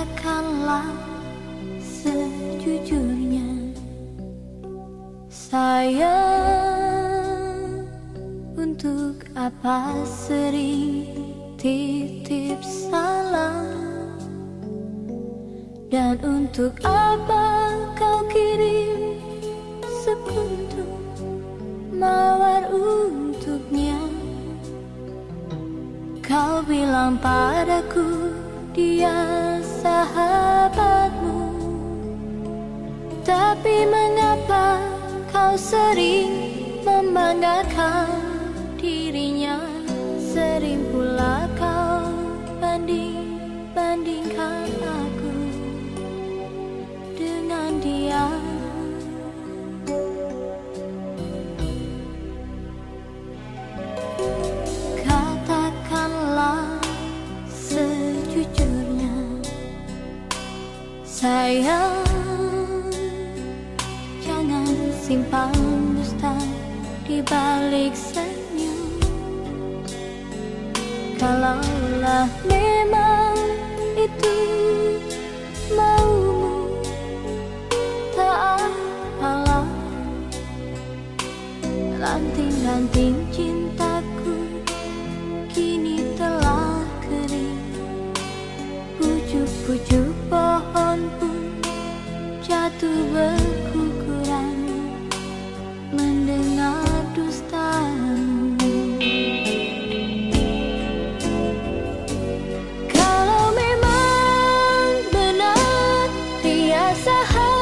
Katakanlah sejujurnya Sayang Untuk apa sering titip salam? Dan untuk apa kau kirim sekuntum mawar untuknya? Kau bilang padaku dia sahabatmu. Tapi mengapa kau sering membanggakan dirinya? Sering pula kau banding-bandingkan aku dengan dia. Katakanlah sejujurnya Sayang Jangan simpan dusta di balik senyum. Kalaulah memang itu maumu Tak apalah. Ranting-ranting cintaku dia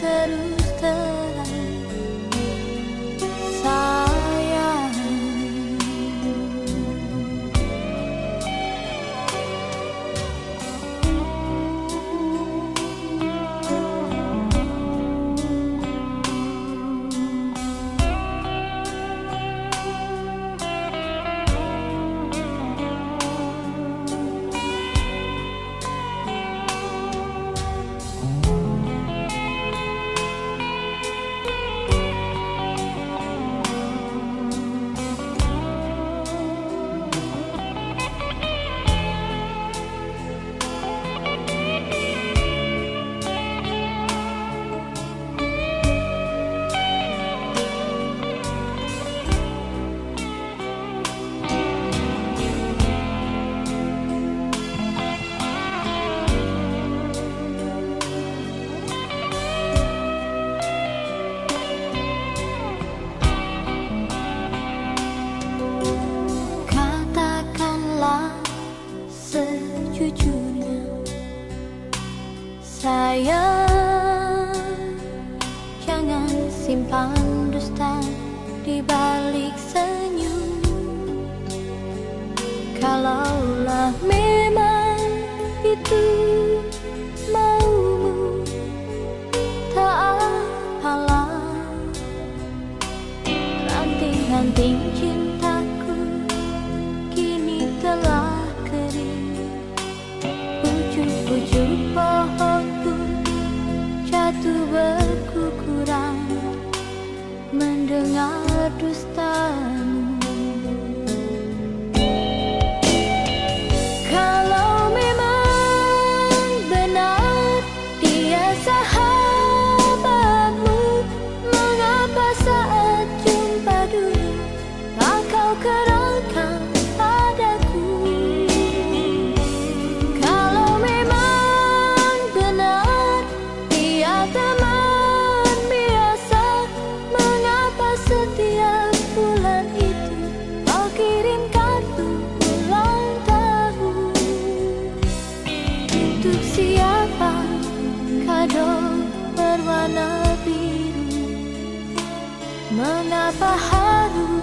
terus warna biru Mengapa harus